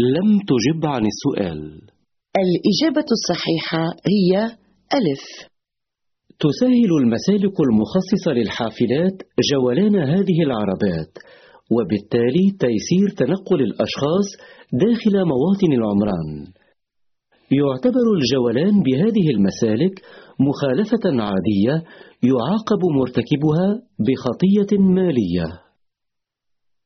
لم تجب عن السؤال. الإجابة الصحيحة هي ألف. تسهل المسالك المخصصة للحافلات جولان هذه العربات وبالتالي تيسير تنقل الأشخاص داخل مواطن العمران. يعتبر الجولان بهذه المسالك مخالفة عادية يعاقب مرتكبها بخطية مالية.